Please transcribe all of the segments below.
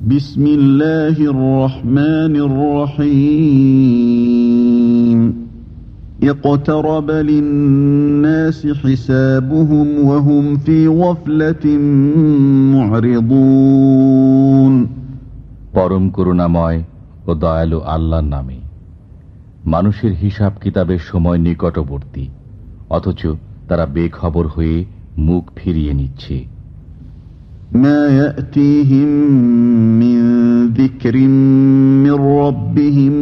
بسم الله الرحمن الرحيم اقترب للناس حسابهم وهم في غفلة معرضون পরম করুণাময় ও দয়ালু আল্লাহর নামে মানুষের হিসাব কিতাবের সময় নিকটবর্তী অথচ তারা বেখবর হয়ে মুখ ফিরিয়ে নিচ্ছে ما يأتيهم من ذكر من ربهم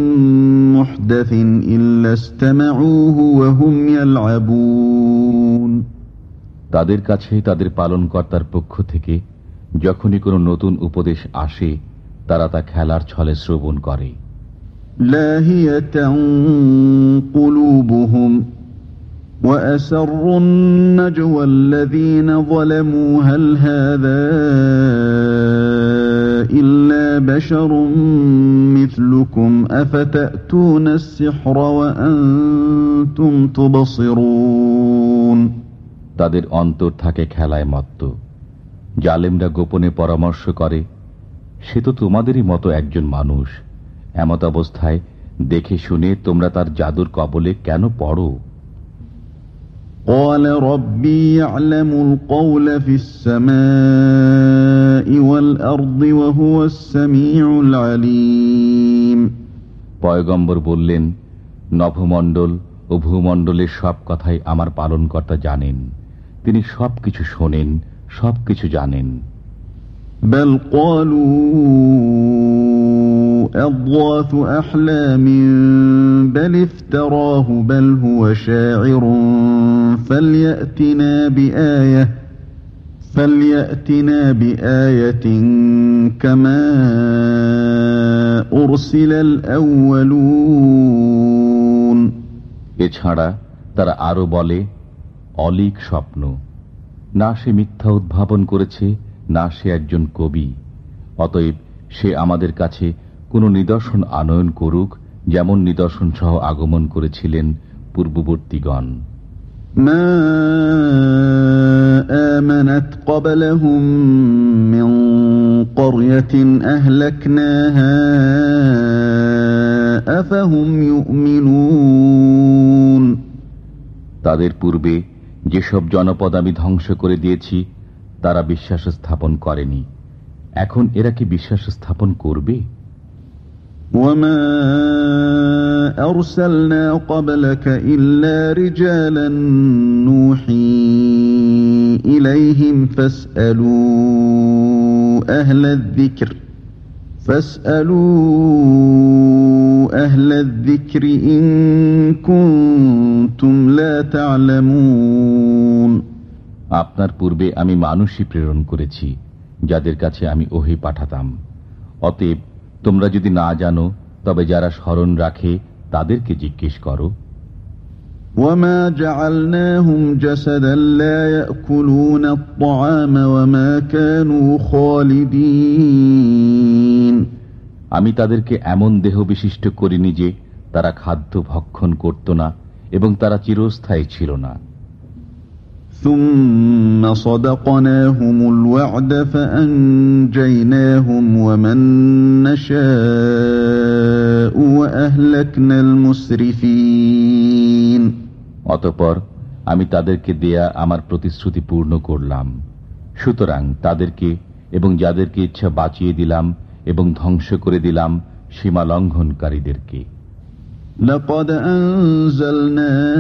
محدث إلا استمعوه وهم يلعبون তাদের কাছে তাদের পালনকর্তার পক্ষ থেকে যখনই কোনো নতুন উপদেশ আসে তারা তা খেলার ছলে শ্রবণ করে لاهية قلوبهم وأسروا النجوى الذين ظلموا هل هذا إلا بشر مثلكم أفتأتون السحر وأنتم تبصرون তাদের অন্তর থাকে খেলায় মত্ত জালেমরা গোপনে পরামর্শ করে সে তো তোমাদেরই মতো একজন মানুষ এমত অবস্থায় দেখে শুনে তোমরা তার জাদুর কবলে কেন পড়ো قال ربي يعلم القول في السماء والأرض وهو السميع العليم পয়গম্বর বললেন নভমণ্ডল ও ভূমণ্ডলের সব কথাই আমার পালনকর্তা জানেন তিনি সব কিছু শোনেন সব কিছু জানেন بل قالوا أضواث أحلام بل افتراه بل هو شاعر فليأتنا بآية فليأتنا بآية كما أرسل الأولون এছাড়া তারা আরো বলে অলিক স্বপ্ন না সে মিথ্যা উদ্ভাবন করেছে না সে একজন কবি অতএব সে আমাদের কাছে কোনো নিদর্শন আনয়ন করুক যেমন নিদর্শন সহ আগমন করেছিলেন পূর্ববর্তীগণ ما آمنت قبلهم من قرية أهلكناها أفهم يؤمنون তাদের পূর্বে যেসব জনপদ আমি ধ্বংস করে দিয়েছি তারা বিশ্বাস স্থাপন করেনি এখন এরা কি বিশ্বাস স্থাপন করবে وما أرسلنا قبلك إلا رجالا نوحي إليهم فاسألوا أهل الذكر فاسألوا أهل الذكر إن كنتم لا تعلمون আপনার পূর্বে আমি মানুষই প্রেরণ করেছি যাদের কাছে আমি ওহি পাঠাতাম অতএব তোমরা যদি না জানো তবে যারা স্মরণ রাখে তাদেরকে জিজ্ঞেস করো وما جعلناهم جسدا لا يأكلون الطعام وما كانوا خالدين আমি তাদেরকে এমন দেহ বিশিষ্ট করিনি যে তারা খাদ্য ভক্ষণ করত না এবং তারা চিরস্থায়ী ছিল না ثم صدقناهم الوعد فأنجيناهم ومن نشاء وأهلكنا المسرفين অতপর আমি তাদেরকে দেয়া আমার প্রতিশ্রুতি পূর্ণ করলাম সুতরাং তাদেরকে এবং যাদেরকে ইচ্ছা বাঁচিয়ে দিলাম এবং ধ্বংস করে দিলাম সীমা লঙ্ঘনকারীদেরকে لقد أنزلنا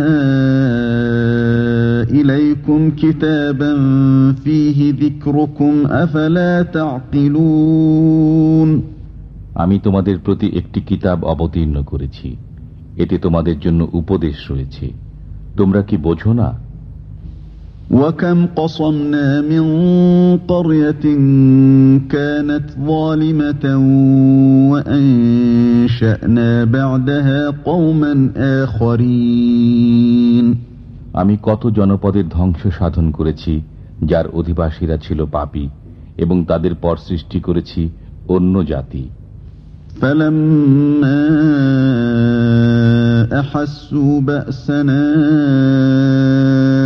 إليكم كتابا فيه ذكركم أفلا تعقلون আমি তোমাদের প্রতি একটি কিতাব অবতীর্ণ করেছি এতে তোমাদের জন্য উপদেশ রয়েছে তোমরা কি বোঝো না وكم قصمنا من قرية كانت ظالمة وأنشأنا بعدها قوما آخرين আমি কত জনপদের ধ্বংস সাধন করেছি যার অধিবাসীরা ছিল পাপী এবং তাদের পর সৃষ্টি করেছি অন্য জাতি فلما أحسوا بأسنا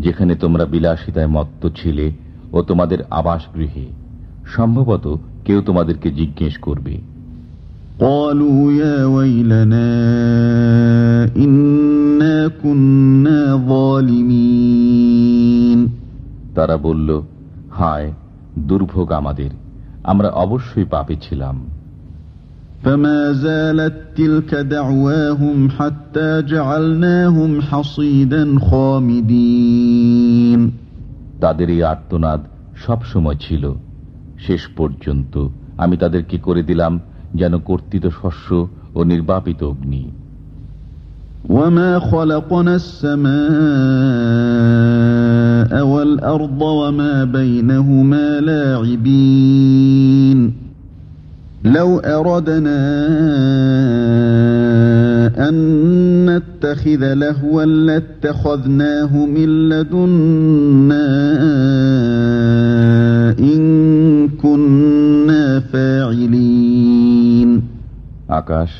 যেখানে তোমরা বিলাসিতায় মত্ত ছিলে ও তোমাদের আবাসগৃহে সম্ভবত কেউ তোমাদেরকে জিজ্ঞেস করবে। তারা বলল হায় দুর্ভোগ আমাদের আমরা অবশ্যই পাপে ছিলাম। فما زالت تلك دعواهم حتى جعلناهم حصيدا خامدين তাদের এই আর্তনাদ সব সময় ছিল শেষ পর্যন্ত আমি তাদেরকে করে দিলাম যেন কর্তিত শস্য ও নির্বাপিত অগ্নি وما خلقنا السماء والأرض وما بينهما لاعبين لو أردنا أن نتخذ لهوا لاتخذناه من لدنا إن كنا فاعلين আকাশ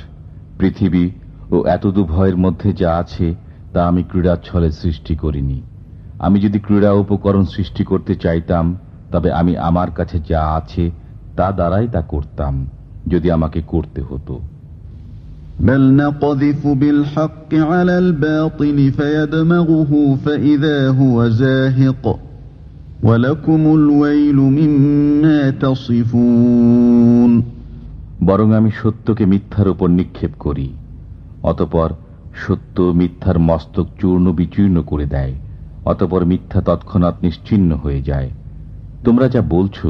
পৃথিবী ও এতদু ভয়ের মধ্যে যা আছে তা আমি ক্রীড়াচ্ছলে সৃষ্টি করিনি আমি যদি ক্রীড়া উপকরণ সৃষ্টি করতে চাইতাম তবে আমি আমার কাছে যা আছে তা দ্বারাই তা করতাম যদি আমাকে করতে হতো بل نقذف بالحق على الباطل فيدمغه فإذا هو زاهق ولكم الويل مما تصفون বরং আমি সত্যকে মিথ্যার উপর নিক্ষেপ করি অতপর সত্য মিথ্যার মস্তক চূর্ণ বিচূর্ণ করে দেয় অতপর মিথ্যা তৎক্ষণাৎ নিশ্চিন্ন হয়ে যায় তোমরা যা বলছো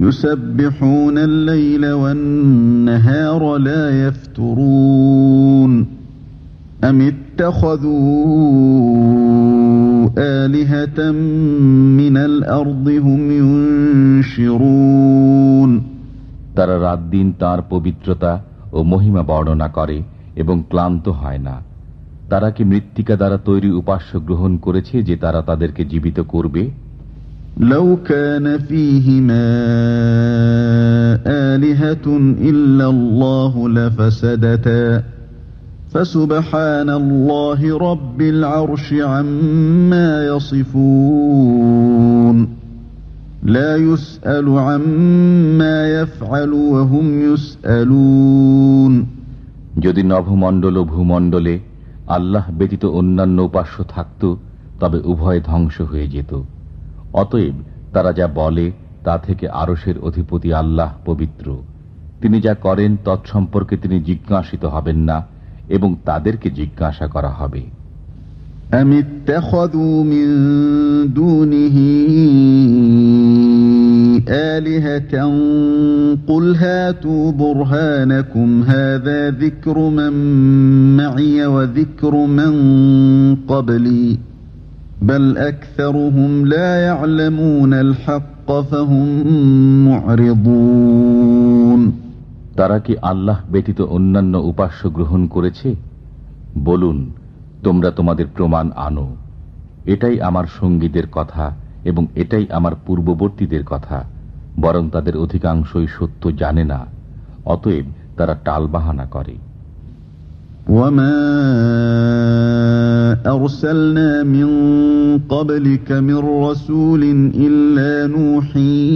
يسبحون الليل والنهار لا يفترون أم اتخذوا آلهة من الأرض هم ينشرون তারা রাত দিন তার পবিত্রতা ও মহিমা বর্ণনা করে এবং ক্লান্ত হয় না তারা কি মৃত্তিকা দ্বারা তৈরি উপাস্য গ্রহণ করেছে যে তারা তাদেরকে জীবিত করবে لو كان فيهما آلهة إلا الله لفسدتا فسبحان الله رب العرش عما يصفون لا يسأل عما يفعل وهم يسألون যদি নভমণ্ডল ও ভূমণ্ডলে আল্লাহ ব্যতীত অন্যান্য উপাস্য থাকত তবে উভয় ধ্বংস হয়ে যেত অতএব তারা যা বলে তা থেকে আরসের অধিপতি আল্লাহ পবিত্র তিনি যা করেন তৎসম্পর্কে তিনি জিজ্ঞাসিত হবেন না এবং তাদেরকে জিজ্ঞাসা করা হবে أم اتخذوا من دونه آلهة قل هاتوا برهانكم هذا ذكر من معي وذكر من قبلي بل أكثرهم لا يعلمون الحق فهم معرضون তারা কি আল্লাহ ব্যতীত অন্যান্য উপাস্য গ্রহণ করেছে বলুন তোমরা তোমাদের প্রমাণ আনো এটাই আমার সঙ্গীদের কথা এবং এটাই আমার পূর্ববর্তীদের কথা বরং তাদের অধিকাংশই সত্য জানে না অতএব তারা টালবাহানা করে وما أرسلنا من قبلك من رسول إلا نوحي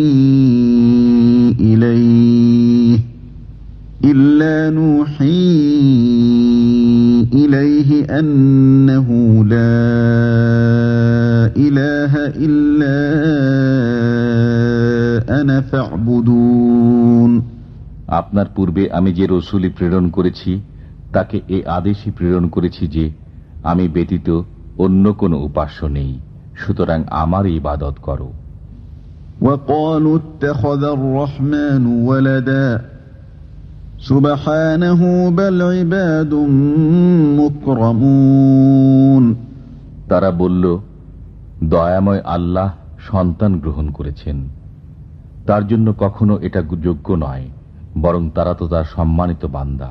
إليه إلا نوحي إليه أنه لا إله إلا أنا فاعبدون আপনার পূর্বে আমি যে রসুলি প্রেরণ করেছি তাকে এ আদেশই প্রেরণ করেছি যে আমি ব্যতীত অন্য কোনো উপাস্য নেই সুতরাং আমার ইবাদত করো وقالوا اتخذ الرحمن ولدا سبحانه بل عباد مكرمون তারা বলল দয়াময় আল্লাহ সন্তান গ্রহণ করেছেন তার জন্য কখনো এটা যোগ্য নয় বরং তারা তো তার সম্মানিত বান্দা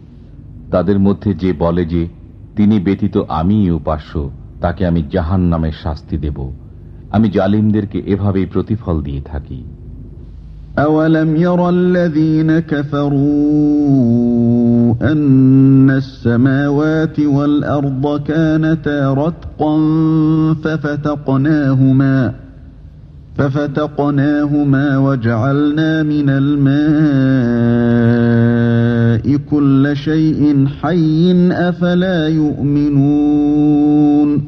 তাদের মধ্যে যে বলে যে তিনি ব্যতীত আমি উপাস্য তাকে আমি জাহান নামের শাস্তি দেব আমি জালিমদেরকে এভাবেই প্রতিফল দিয়ে থাকি أولم ير الذين كفروا أن السماوات والأرض كانتا رتقا ففتقناهما ففتقناهما وجعلنا من الماء كل شيء حي أفلا يؤمنون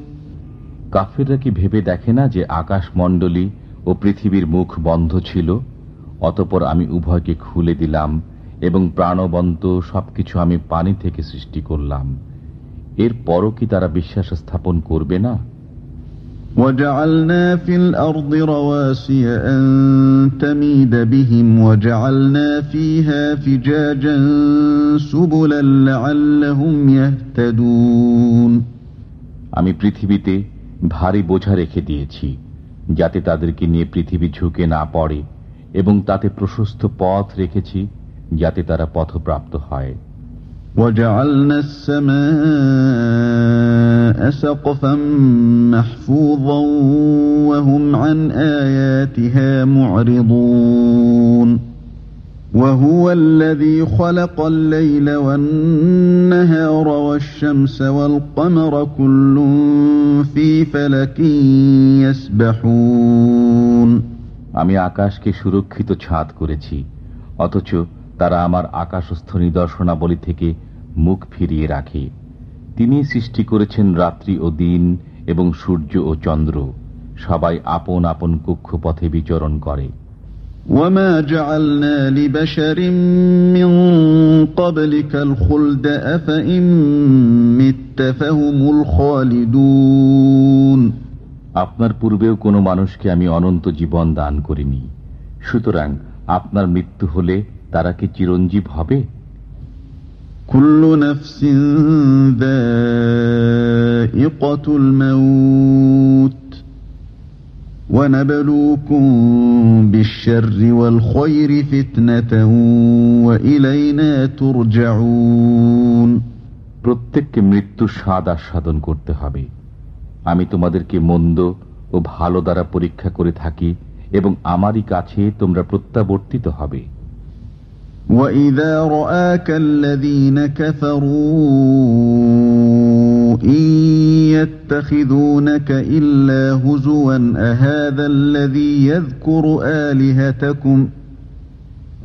কাফিররা কি ভেবে দেখে না যে আকাশ মণ্ডলী ও পৃথিবীর মুখ বন্ধ ছিল অতপর আমি উভয়কে খুলে দিলাম এবং প্রাণবন্ত সবকিছু আমি পানি থেকে সৃষ্টি করলাম এর পরও কি তারা বিশ্বাস স্থাপন করবে না وجعلنا في الأرض رواسي أن تميد بهم وجعلنا فيها فجاجا سبلا لعلهم يهتدون আমি পৃথিবীতে ভারী বোঝা রেখে দিয়েছি যাতে তাদেরকে নিয়ে পৃথিবী ঝুঁকে না পড়ে এবং তাতে প্রশস্ত পথ রেখেছি যাতে তারা পথপ্রাপ্ত হয় وجعلنا السماء سقفا محفوظا وهم عن آياتها معرضون وهو الذي خلق الليل والنهار والشمس والقمر كل في فلك يسبحون আমি আকাশকে সুরক্ষিত ছাদ করেছি অথচ তারা আমার আকাশস্থ নিদর্শনাবলী থেকে মুখ ফিরিয়ে রাখে তিনি সৃষ্টি করেছেন রাত্রি ও দিন এবং সূর্য ও চন্দ্র সবাই আপন আপন কক্ষপথে বিচরণ করে وما جعلنا لبشر من قبلك الخلد أفإن مت فهم الخالدون আপনার পূর্বেও কোনো মানুষকে আমি অনন্ত জীবন দান করিনি সুতরাং আপনার মৃত্যু হলে তারা কি চিরঞ্জীব হবে كل نفس ذائقة الموت ونبلوكم بالشر والخير فتنة وإلينا ترجعون প্রত্যেককে মৃত্যুর স্বাদ আস্বাদন করতে হবে আমি তোমাদেরকে মন্দ ও ভালো দ্বারা পরীক্ষা করে থাকি এবং আমারই কাছে তোমরা প্রত্যাবর্তিত হবে وإذا رآك الذين كفروا إن يتخذونك إلا هزوا أهذا الذي يذكر آلهتكم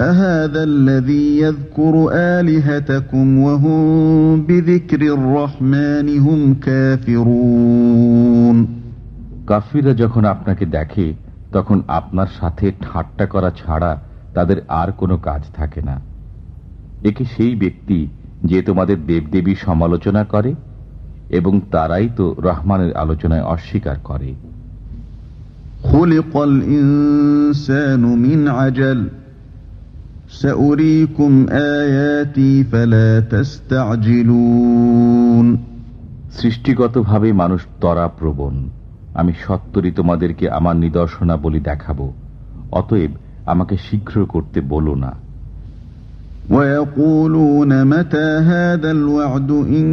أهذا الذي يذكر آلهتكم وهم بذكر الرحمن هم كافرون কাফিরা যখন আপনাকে দেখে তখন আপনার সাথে ঠাট্টা করা ছাড়া তাদের আর কোনো কাজ থাকে না। একে সেই ব্যক্তি যে তোমাদের দেবদেবী সমালোচনা করে এবং তারাই তো রহমানের আলোচনায় অস্বীকার করে। সৃষ্টিগতভাবে মানুষ তরা প্রবণ। আমি সত্তরই তোমাদেরকে আমার নিদর্শনাবলী দেখাব। অতএব আমাকে শীঘ্র করতে বলো না ويقولون متى هذا الوعد إن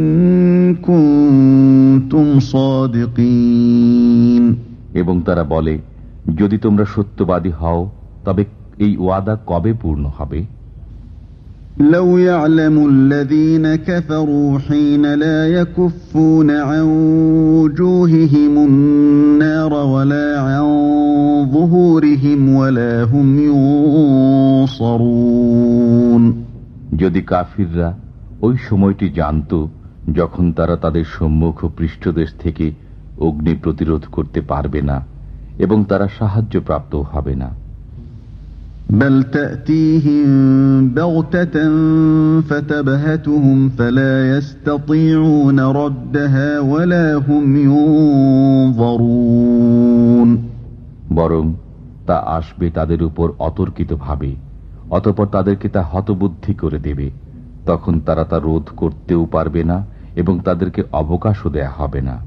كنتم صادقين এবং তারা বলে যদি তোমরা সত্যবাদী হও তবে এই ওয়াদা কবে পূর্ণ হবে لو يعلم الذين كفروا حين لا يكفون عن وجوههم النار ولا عن যদি কাফিররা ওই সময়টি জানত যখন তারা তাদের সম্মুখ ও পৃষ্ঠদেশ থেকে অগ্নি প্রতিরোধ করতে পারবে না এবং তারা সাহায্যপ্রাপ্ত হবে না بل تأتيهم بغتة فتبهتهم فلا يستطيعون ردها ولا هم ينظرون বরং তা আসবে তাদের উপর অতর্কিতভাবে অতপর তাদেরকে তা হতবুদ্ধি করে দেবে তখন তারা তা রোধ করতেও পারবে না এবং তাদেরকে অবকাশও দেয়া হবে না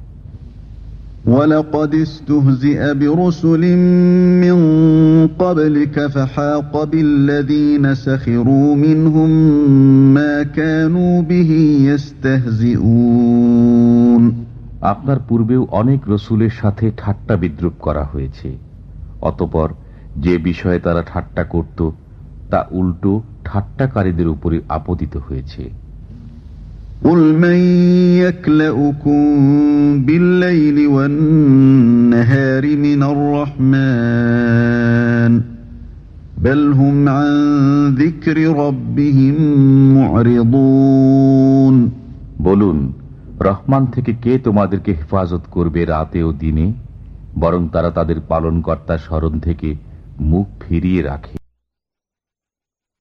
ولقد استهزئ برسل من قبلك فحاق بالذين سخروا منهم ما كانوا به يستهزئون আপনার পূর্বেও অনেক রসুলের সাথে ঠাট্টা বিদ্রুপ করা হয়েছে অতপর যে বিষয়ে তারা ঠাট্টা করত তা উল্টো ঠাট্টাকারীদের উপরে আপতিত হয়েছে قل من يكلؤكم بالليل والنهار من الرحمن بل هم عن ذكر ربهم معرضون বলুন রহমান থেকে কে তোমাদেরকে হেফাজত করবে রাতে ও দিনে বরং তারা তাদের পালনকর্তা স্মরণ থেকে মুখ ফিরিয়ে রাখে।